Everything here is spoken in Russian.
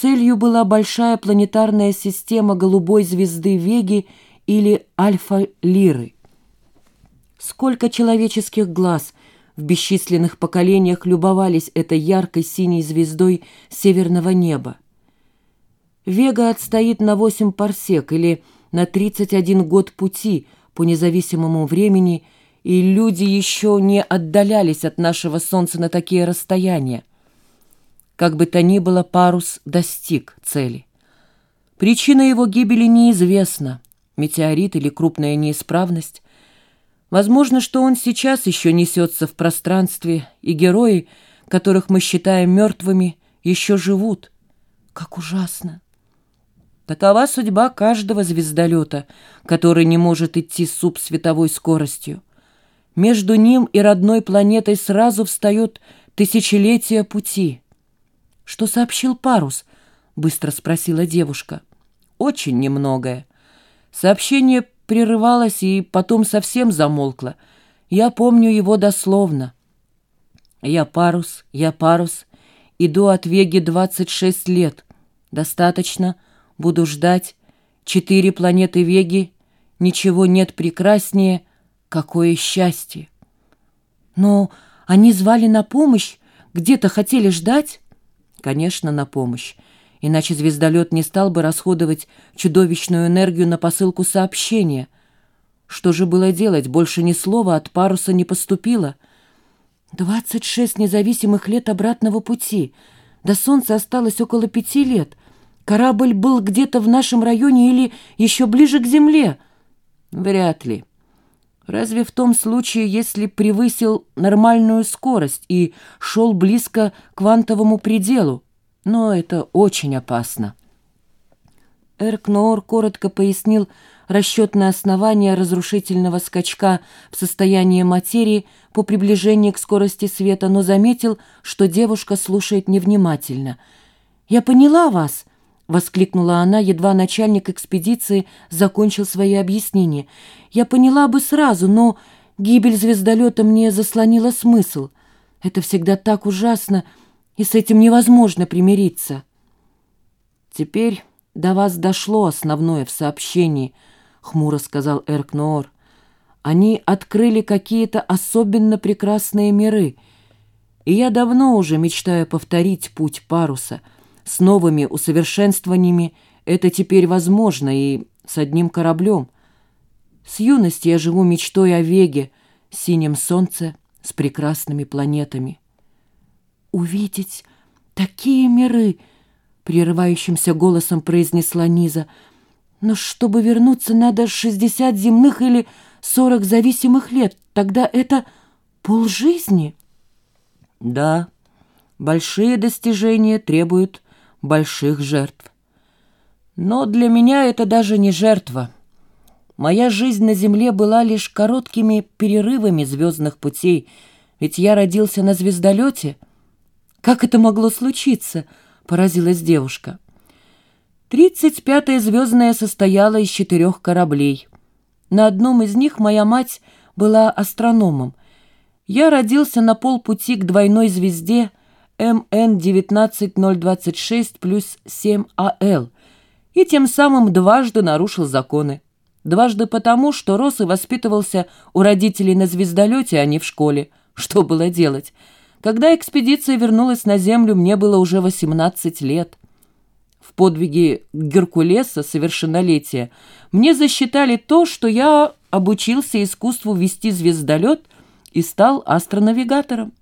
Целью была большая планетарная система голубой звезды Веги или Альфа-Лиры. Сколько человеческих глаз в бесчисленных поколениях любовались этой яркой синей звездой северного неба. Вега отстоит на 8 парсек или на 31 год пути по независимому времени, и люди еще не отдалялись от нашего Солнца на такие расстояния. Как бы то ни было, парус достиг цели. Причина его гибели неизвестна, метеорит или крупная неисправность. Возможно, что он сейчас еще несется в пространстве, и герои, которых мы считаем мертвыми, еще живут. Как ужасно! Такова судьба каждого звездолета, который не может идти с субсветовой скоростью. Между ним и родной планетой сразу встает тысячелетие пути — «Что сообщил парус?» — быстро спросила девушка. «Очень немногое. Сообщение прерывалось и потом совсем замолкло. Я помню его дословно. Я парус, я парус. Иду от Веги 26 лет. Достаточно. Буду ждать. Четыре планеты Веги. Ничего нет прекраснее. Какое счастье! Но они звали на помощь, где-то хотели ждать? Конечно, на помощь. Иначе звездолет не стал бы расходовать чудовищную энергию на посылку сообщения. Что же было делать? Больше ни слова от паруса не поступило. Двадцать шесть независимых лет обратного пути. До Солнца осталось около пяти лет. Корабль был где-то в нашем районе или еще ближе к Земле? Вряд ли. Разве в том случае, если превысил нормальную скорость и шел близко к квантовому пределу? Но это очень опасно. Эркноор коротко пояснил расчетное основание разрушительного скачка в состоянии материи по приближении к скорости света, но заметил, что девушка слушает невнимательно. «Я поняла вас», — воскликнула она, едва начальник экспедиции закончил свои объяснения. «Я поняла бы сразу, но гибель звездолета мне заслонила смысл. Это всегда так ужасно, и с этим невозможно примириться». «Теперь до вас дошло основное в сообщении», — хмуро сказал Эркноор. «Они открыли какие-то особенно прекрасные миры, и я давно уже мечтаю повторить путь паруса — с новыми усовершенствованиями это теперь возможно и с одним кораблем. С юности я живу мечтой о Веге, синем солнце с прекрасными планетами. «Увидеть такие миры!» — прерывающимся голосом произнесла Низа. «Но чтобы вернуться, надо шестьдесят земных или сорок зависимых лет. Тогда это полжизни». «Да, большие достижения требуют больших жертв. Но для меня это даже не жертва. Моя жизнь на Земле была лишь короткими перерывами звездных путей, ведь я родился на звездолете. Как это могло случиться? Поразилась девушка. Тридцать пятая звездная состояла из четырех кораблей. На одном из них моя мать была астрономом. Я родился на полпути к двойной звезде МН-19026 плюс 7АЛ и тем самым дважды нарушил законы. Дважды потому, что рос и воспитывался у родителей на звездолете, а не в школе. Что было делать? Когда экспедиция вернулась на Землю, мне было уже 18 лет. В подвиге Геркулеса совершеннолетия мне засчитали то, что я обучился искусству вести звездолет и стал астронавигатором.